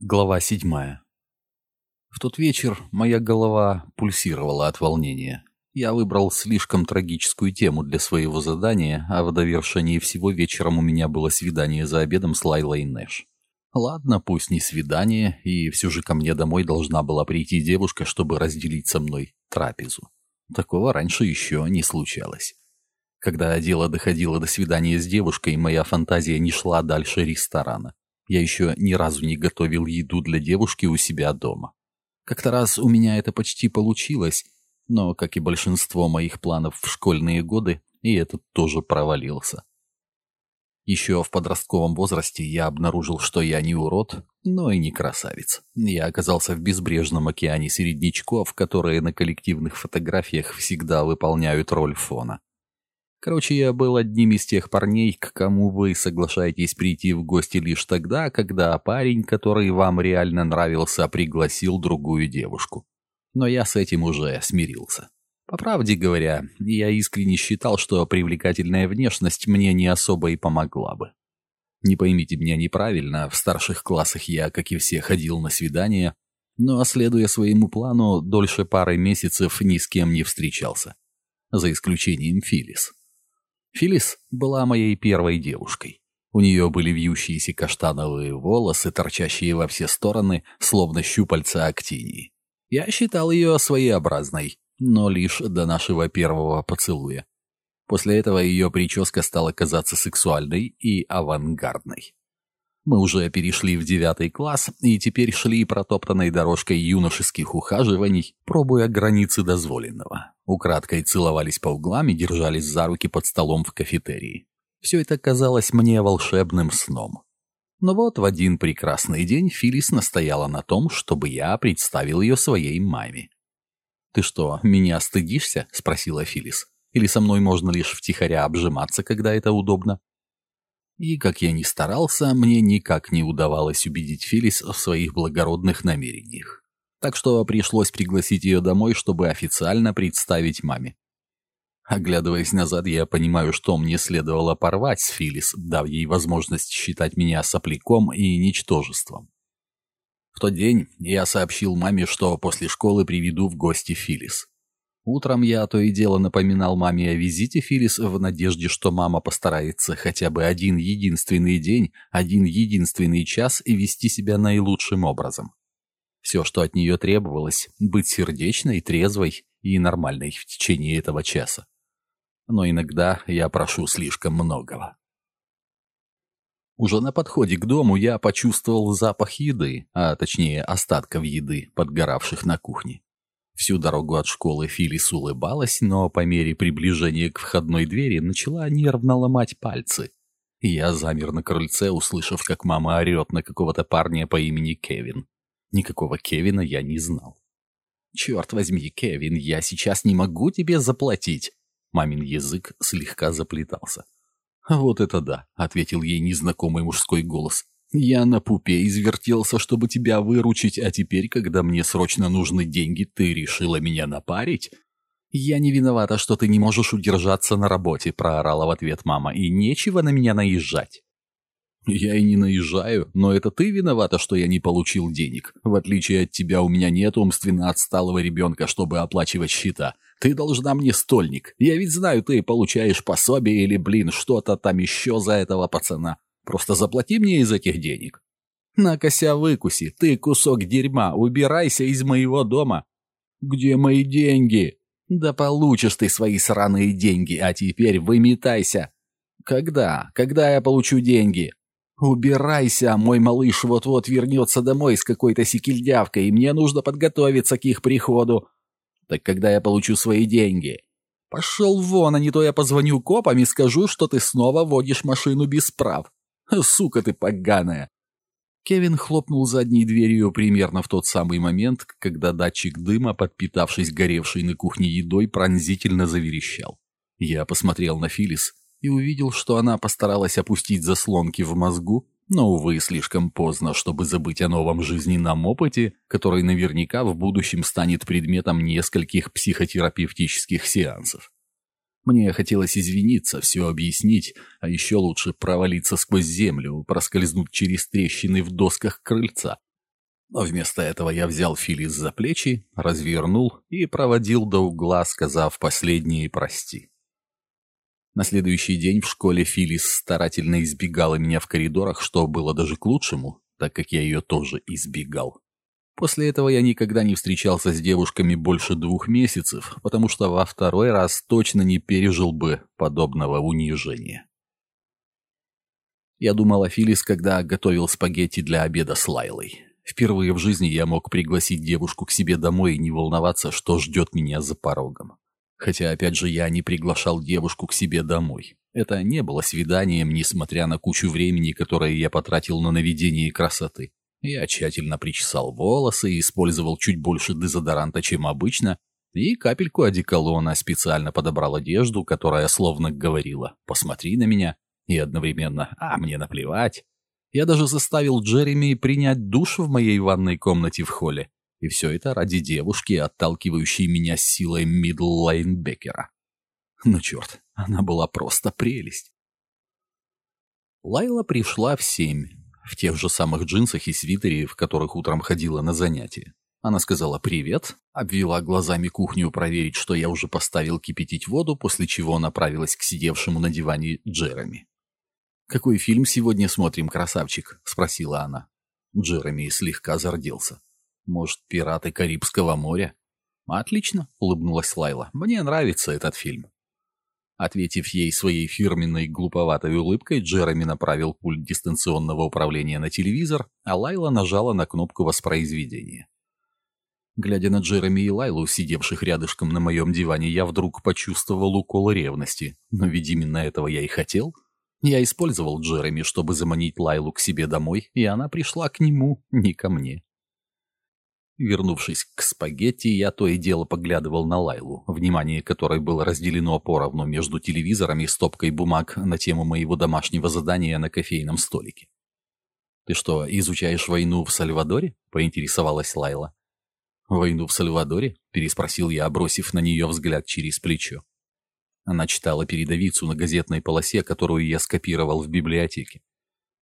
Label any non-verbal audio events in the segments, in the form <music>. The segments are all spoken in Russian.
Глава седьмая. В тот вечер моя голова пульсировала от волнения. Я выбрал слишком трагическую тему для своего задания, а в довершении всего вечером у меня было свидание за обедом с Лайлой Нэш. Ладно, пусть не свидание, и все же ко мне домой должна была прийти девушка, чтобы разделить со мной трапезу. Такого раньше еще не случалось. Когда дело доходило до свидания с девушкой, моя фантазия не шла дальше ресторана. Я еще ни разу не готовил еду для девушки у себя дома. Как-то раз у меня это почти получилось, но, как и большинство моих планов в школьные годы, и этот тоже провалился. Еще в подростковом возрасте я обнаружил, что я не урод, но и не красавец. Я оказался в безбрежном океане середнячков, которые на коллективных фотографиях всегда выполняют роль фона. Короче, я был одним из тех парней, к кому вы соглашаетесь прийти в гости лишь тогда, когда парень, который вам реально нравился, пригласил другую девушку. Но я с этим уже смирился. По правде говоря, я искренне считал, что привлекательная внешность мне не особо и помогла бы. Не поймите меня неправильно, в старших классах я, как и все, ходил на свидания, но, следуя своему плану, дольше пары месяцев ни с кем не встречался. За исключением Филис. Филис была моей первой девушкой. У нее были вьющиеся каштановые волосы, торчащие во все стороны, словно щупальца актинии. Я считал ее своеобразной, но лишь до нашего первого поцелуя. После этого ее прическа стала казаться сексуальной и авангардной. Мы уже перешли в девятый класс и теперь шли протоптанной дорожкой юношеских ухаживаний, пробуя границы дозволенного. Украдкой целовались по углам и держались за руки под столом в кафетерии. Все это казалось мне волшебным сном. Но вот в один прекрасный день Филис настояла на том, чтобы я представил ее своей маме. «Ты что, меня стыдишься?» — спросила Филис. «Или со мной можно лишь втихаря обжиматься, когда это удобно?» И, как я ни старался, мне никак не удавалось убедить Филис в своих благородных намерениях. Так что пришлось пригласить ее домой, чтобы официально представить маме. Оглядываясь назад, я понимаю, что мне следовало порвать с Филис, дав ей возможность считать меня сопляком и ничтожеством. В тот день я сообщил маме, что после школы приведу в гости Филис. Утром я то и дело напоминал маме о визите Филис в надежде, что мама постарается хотя бы один единственный день, один единственный час и вести себя наилучшим образом. Все, что от нее требовалось, быть сердечной, трезвой и нормальной в течение этого часа. Но иногда я прошу слишком многого. Уже на подходе к дому я почувствовал запах еды, а точнее остатков еды, подгоравших на кухне. Всю дорогу от школы Филис улыбалась, но по мере приближения к входной двери начала нервно ломать пальцы. Я замер на крыльце, услышав, как мама орет на какого-то парня по имени Кевин. Никакого Кевина я не знал. «Черт возьми, Кевин, я сейчас не могу тебе заплатить!» Мамин язык слегка заплетался. «Вот это да», — ответил ей незнакомый мужской голос. Я на пупе извертелся, чтобы тебя выручить, а теперь, когда мне срочно нужны деньги, ты решила меня напарить? Я не виновата, что ты не можешь удержаться на работе, проорала в ответ мама, и нечего на меня наезжать. Я и не наезжаю, но это ты виновата, что я не получил денег. В отличие от тебя, у меня нет умственно отсталого ребенка, чтобы оплачивать счета. Ты должна мне стольник. Я ведь знаю, ты получаешь пособие или, блин, что-то там еще за этого пацана. Просто заплати мне из этих денег. Накося выкуси, ты кусок дерьма, убирайся из моего дома. Где мои деньги? Да получишь ты свои сраные деньги, а теперь выметайся. Когда? Когда я получу деньги? Убирайся, мой малыш вот-вот вернется домой с какой-то секельдявкой, и мне нужно подготовиться к их приходу. Так когда я получу свои деньги? Пошел вон, а не то я позвоню копам и скажу, что ты снова водишь машину без прав. <laughs> Сука ты поганая!» Кевин хлопнул задней дверью примерно в тот самый момент, когда датчик дыма, подпитавшись горевшей на кухне едой, пронзительно заверещал. Я посмотрел на Филис и увидел, что она постаралась опустить заслонки в мозгу, но, увы, слишком поздно, чтобы забыть о новом жизненном опыте, который наверняка в будущем станет предметом нескольких психотерапевтических сеансов. Мне хотелось извиниться, все объяснить, а еще лучше провалиться сквозь землю, проскользнуть через трещины в досках крыльца. Но вместо этого я взял Филис за плечи, развернул и проводил до угла, сказав последние «прости». На следующий день в школе Филис старательно избегала меня в коридорах, что было даже к лучшему, так как я ее тоже избегал. После этого я никогда не встречался с девушками больше двух месяцев, потому что во второй раз точно не пережил бы подобного унижения. Я думал о Филис, когда готовил спагетти для обеда с Лайлой. Впервые в жизни я мог пригласить девушку к себе домой и не волноваться, что ждет меня за порогом. Хотя, опять же, я не приглашал девушку к себе домой. Это не было свиданием, несмотря на кучу времени, которое я потратил на наведение красоты. Я тщательно причесал волосы и использовал чуть больше дезодоранта, чем обычно, и капельку одеколона специально подобрал одежду, которая словно говорила «посмотри на меня», и одновременно «а мне наплевать». Я даже заставил Джереми принять душ в моей ванной комнате в холле. И все это ради девушки, отталкивающей меня силой мидл-лайнбекера. Ну черт, она была просто прелесть. Лайла пришла в семь, в тех же самых джинсах и свитере, в которых утром ходила на занятия. Она сказала «привет», обвела глазами кухню проверить, что я уже поставил кипятить воду, после чего направилась к сидевшему на диване Джереми. «Какой фильм сегодня смотрим, красавчик?» — спросила она. Джереми слегка зарделся. «Может, «Пираты Карибского моря?» «Отлично», — улыбнулась Лайла. «Мне нравится этот фильм». Ответив ей своей фирменной глуповатой улыбкой, Джереми направил пульт дистанционного управления на телевизор, а Лайла нажала на кнопку воспроизведения. Глядя на Джереми и Лайлу, сидевших рядышком на моем диване, я вдруг почувствовал укол ревности. Но ведь именно этого я и хотел. Я использовал Джереми, чтобы заманить Лайлу к себе домой, и она пришла к нему, не ко мне. Вернувшись к спагетти, я то и дело поглядывал на Лайлу, внимание которой было разделено поровну между телевизором и стопкой бумаг на тему моего домашнего задания на кофейном столике. «Ты что, изучаешь войну в Сальвадоре?» — поинтересовалась Лайла. «Войну в Сальвадоре?» — переспросил я, бросив на нее взгляд через плечо. Она читала передовицу на газетной полосе, которую я скопировал в библиотеке.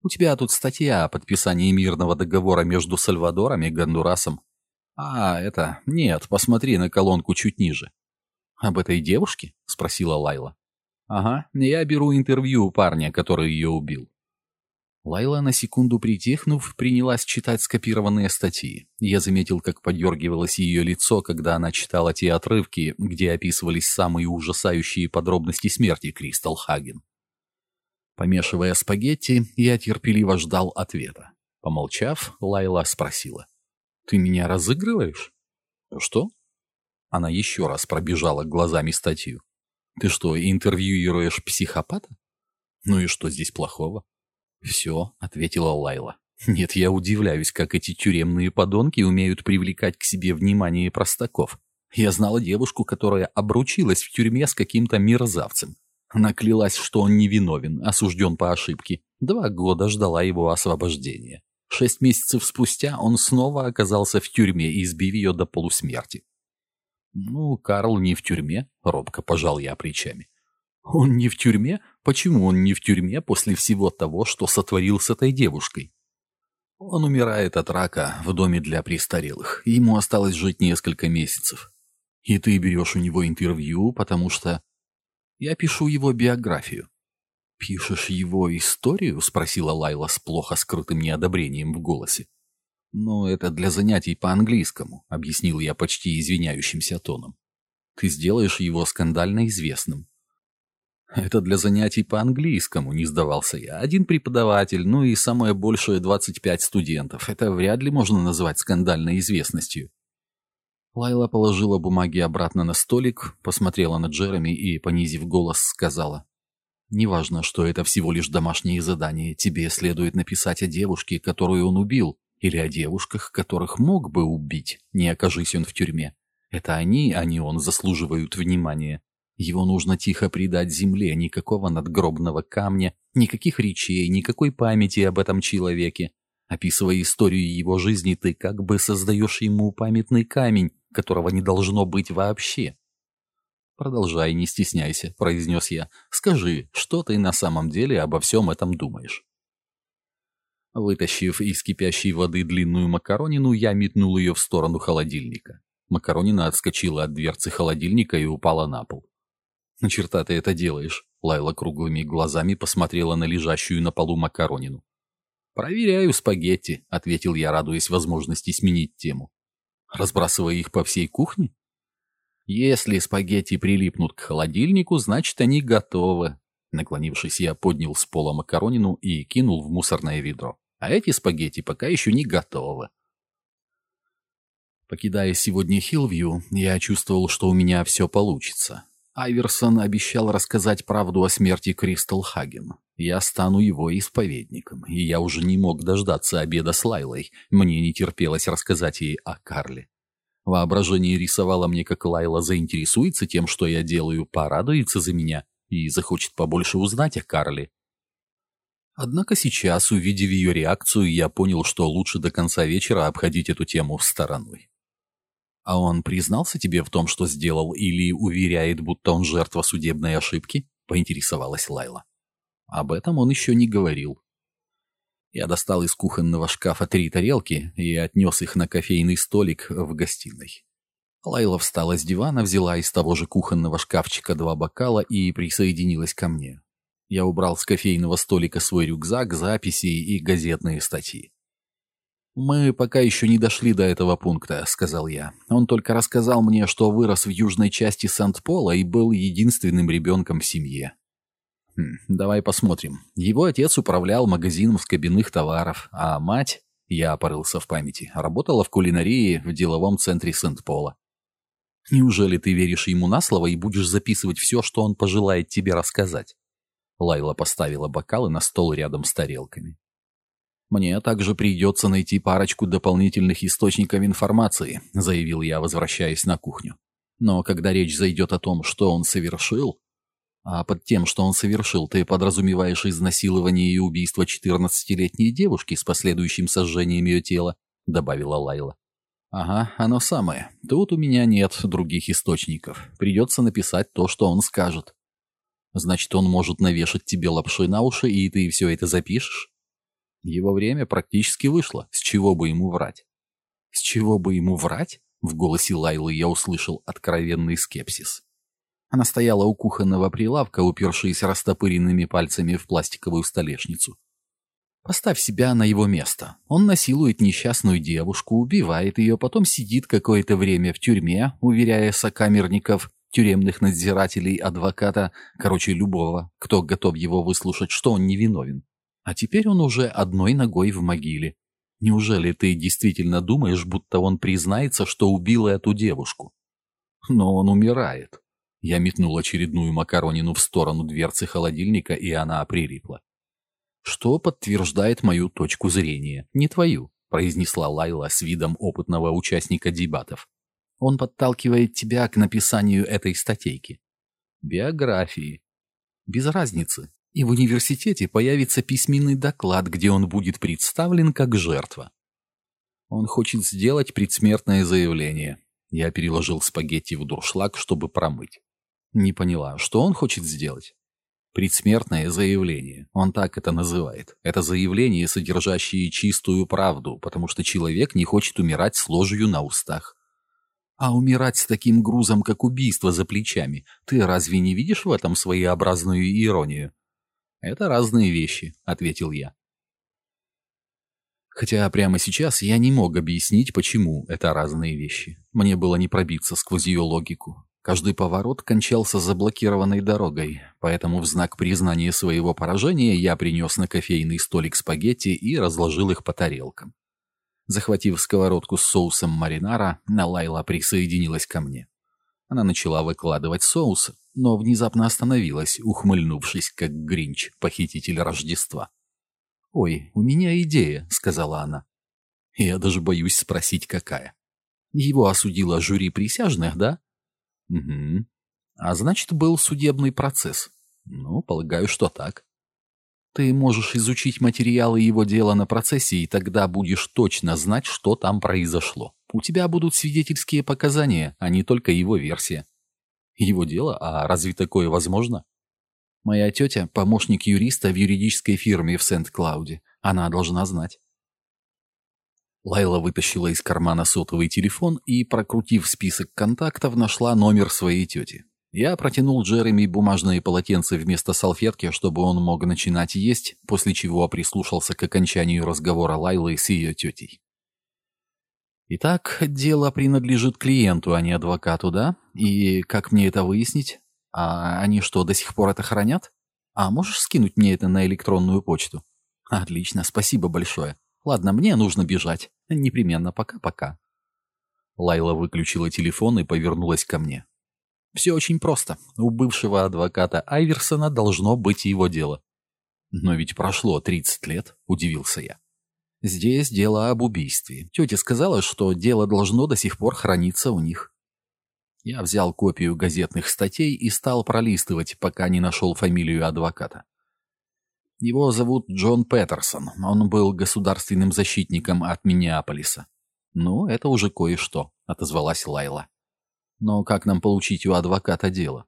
«У тебя тут статья о подписании мирного договора между Сальвадором и Гондурасом. «А, это... Нет, посмотри на колонку чуть ниже». «Об этой девушке?» — спросила Лайла. «Ага, я беру интервью у парня, который ее убил». Лайла, на секунду притихнув, принялась читать скопированные статьи. Я заметил, как подергивалось ее лицо, когда она читала те отрывки, где описывались самые ужасающие подробности смерти Кристал Хаген. Помешивая спагетти, я терпеливо ждал ответа. Помолчав, Лайла спросила. Ты меня разыгрываешь? Что? Она еще раз пробежала глазами статью. Ты что, интервьюируешь психопата? Ну и что здесь плохого? Все, ответила Лайла. Нет, я удивляюсь, как эти тюремные подонки умеют привлекать к себе внимание простаков. Я знала девушку, которая обручилась в тюрьме с каким-то мерзавцем. Она клялась, что он невиновен, осужден по ошибке. Два года ждала его освобождения. Шесть месяцев спустя он снова оказался в тюрьме, избив ее до полусмерти. «Ну, Карл не в тюрьме», — робко пожал я плечами. «Он не в тюрьме? Почему он не в тюрьме после всего того, что сотворил с этой девушкой?» «Он умирает от рака в доме для престарелых. Ему осталось жить несколько месяцев. И ты берешь у него интервью, потому что...» «Я пишу его биографию. «Пишешь его историю?» — спросила Лайла с плохо скрытым неодобрением в голосе. «Ну, это для занятий по-английскому», — объяснил я почти извиняющимся тоном. «Ты сделаешь его скандально известным». «Это для занятий по-английскому», — не сдавался я. «Один преподаватель, ну и самое большее 25 студентов. Это вряд ли можно назвать скандальной известностью». Лайла положила бумаги обратно на столик, посмотрела на Джереми и, понизив голос, сказала. Неважно, что это всего лишь домашние задания, тебе следует написать о девушке, которую он убил, или о девушках, которых мог бы убить, не окажись он в тюрьме. Это они, а не он, заслуживают внимания. Его нужно тихо предать земле, никакого надгробного камня, никаких речей, никакой памяти об этом человеке. Описывая историю его жизни, ты как бы создаешь ему памятный камень, которого не должно быть вообще. «Продолжай, не стесняйся», — произнес я. «Скажи, что ты на самом деле обо всем этом думаешь?» Вытащив из кипящей воды длинную макаронину, я метнул ее в сторону холодильника. Макаронина отскочила от дверцы холодильника и упала на пол. «На черта ты это делаешь?» Лайла круглыми глазами посмотрела на лежащую на полу макаронину. «Проверяю спагетти», — ответил я, радуясь возможности сменить тему. «Разбрасывая их по всей кухне?» «Если спагетти прилипнут к холодильнику, значит, они готовы». Наклонившись, я поднял с пола макаронину и кинул в мусорное ведро. А эти спагетти пока еще не готовы. Покидая сегодня Хилвью, я чувствовал, что у меня все получится. Айверсон обещал рассказать правду о смерти Кристал Хаген. Я стану его исповедником, и я уже не мог дождаться обеда с Лайлой. Мне не терпелось рассказать ей о Карле. Воображение рисовало мне, как Лайла заинтересуется тем, что я делаю, порадуется за меня и захочет побольше узнать о Карле. Однако сейчас, увидев ее реакцию, я понял, что лучше до конца вечера обходить эту тему стороной. «А он признался тебе в том, что сделал, или уверяет, будто он жертва судебной ошибки?» — поинтересовалась Лайла. Об этом он еще не говорил. Я достал из кухонного шкафа три тарелки и отнес их на кофейный столик в гостиной. Лайла встала с дивана, взяла из того же кухонного шкафчика два бокала и присоединилась ко мне. Я убрал с кофейного столика свой рюкзак, записи и газетные статьи. «Мы пока еще не дошли до этого пункта», — сказал я. «Он только рассказал мне, что вырос в южной части Сент-Пола и был единственным ребенком в семье». «Давай посмотрим. Его отец управлял магазином скобяных товаров, а мать, я порылся в памяти, работала в кулинарии в деловом центре Сент-Пола. Неужели ты веришь ему на слово и будешь записывать все, что он пожелает тебе рассказать?» Лайла поставила бокалы на стол рядом с тарелками. «Мне также придется найти парочку дополнительных источников информации», заявил я, возвращаясь на кухню. «Но когда речь зайдет о том, что он совершил...» «А под тем, что он совершил, ты подразумеваешь изнасилование и убийство 14-летней девушки с последующим сожжением ее тела», добавила Лайла. «Ага, оно самое. Тут у меня нет других источников. Придется написать то, что он скажет». «Значит, он может навешать тебе лапши на уши, и ты все это запишешь?» Его время практически вышло. С чего бы ему врать? С чего бы ему врать? В голосе Лайлы я услышал откровенный скепсис. Она стояла у кухонного прилавка, упершись растопыренными пальцами в пластиковую столешницу. Поставь себя на его место. Он насилует несчастную девушку, убивает ее, потом сидит какое-то время в тюрьме, уверяя сокамерников, тюремных надзирателей, адвоката, короче, любого, кто готов его выслушать, что он невиновен. А теперь он уже одной ногой в могиле. Неужели ты действительно думаешь, будто он признается, что убил эту девушку? Но он умирает. Я метнул очередную макаронину в сторону дверцы холодильника, и она прилипла. Что подтверждает мою точку зрения, не твою, произнесла Лайла с видом опытного участника дебатов. Он подталкивает тебя к написанию этой статейки. Биографии. Без разницы и в университете появится письменный доклад, где он будет представлен как жертва. Он хочет сделать предсмертное заявление. Я переложил спагетти в дуршлаг, чтобы промыть. Не поняла, что он хочет сделать? Предсмертное заявление. Он так это называет. Это заявление, содержащее чистую правду, потому что человек не хочет умирать с ложью на устах. А умирать с таким грузом, как убийство за плечами, ты разве не видишь в этом своеобразную иронию? «Это разные вещи», — ответил я. Хотя прямо сейчас я не мог объяснить, почему это разные вещи. Мне было не пробиться сквозь ее логику. Каждый поворот кончался заблокированной дорогой, поэтому в знак признания своего поражения я принес на кофейный столик спагетти и разложил их по тарелкам. Захватив сковородку с соусом маринара, Налайла присоединилась ко мне. Она начала выкладывать соус, но внезапно остановилась, ухмыльнувшись, как Гринч, похититель Рождества. «Ой, у меня идея», — сказала она. Я даже боюсь спросить, какая. Его осудило жюри присяжных, да? Угу. А значит, был судебный процесс. Ну, полагаю, что так. Ты можешь изучить материалы его дела на процессе, и тогда будешь точно знать, что там произошло. У тебя будут свидетельские показания, а не только его версия. Его дело? А разве такое возможно? Моя тетя – помощник юриста в юридической фирме в Сент-Клауде. Она должна знать. Лайла вытащила из кармана сотовый телефон и, прокрутив список контактов, нашла номер своей тети. Я протянул Джереми бумажные полотенца вместо салфетки, чтобы он мог начинать есть, после чего прислушался к окончанию разговора Лайлы с ее тетей. Итак, дело принадлежит клиенту, а не адвокату, да? И как мне это выяснить? А они что, до сих пор это хранят? А можешь скинуть мне это на электронную почту? Отлично, спасибо большое. Ладно, мне нужно бежать. Непременно, пока-пока. Лайла выключила телефон и повернулась ко мне. Все очень просто. У бывшего адвоката Айверсона должно быть его дело. Но ведь прошло 30 лет, удивился я. Здесь дело об убийстве. Тетя сказала, что дело должно до сих пор храниться у них. Я взял копию газетных статей и стал пролистывать, пока не нашел фамилию адвоката. Его зовут Джон Петерсон. Он был государственным защитником от Миннеаполиса. «Ну, это уже кое-что», — отозвалась Лайла. «Но как нам получить у адвоката дело?»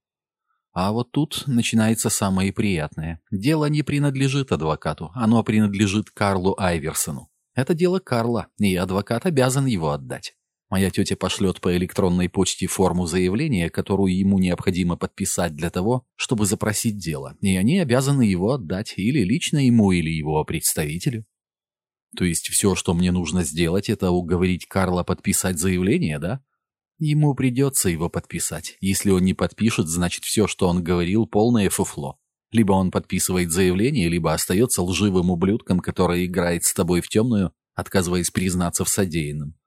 А вот тут начинается самое приятное. Дело не принадлежит адвокату, оно принадлежит Карлу Айверсону. Это дело Карла, и адвокат обязан его отдать. Моя тетя пошлет по электронной почте форму заявления, которую ему необходимо подписать для того, чтобы запросить дело, и они обязаны его отдать или лично ему, или его представителю. То есть все, что мне нужно сделать, это уговорить Карла подписать заявление, да? Ему придется его подписать. Если он не подпишет, значит все, что он говорил, полное фуфло. Либо он подписывает заявление, либо остается лживым ублюдком, который играет с тобой в темную, отказываясь признаться в содеянном.